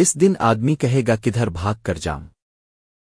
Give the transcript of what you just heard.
اس دن آدمی کہے گا کدھر بھاگ کر جام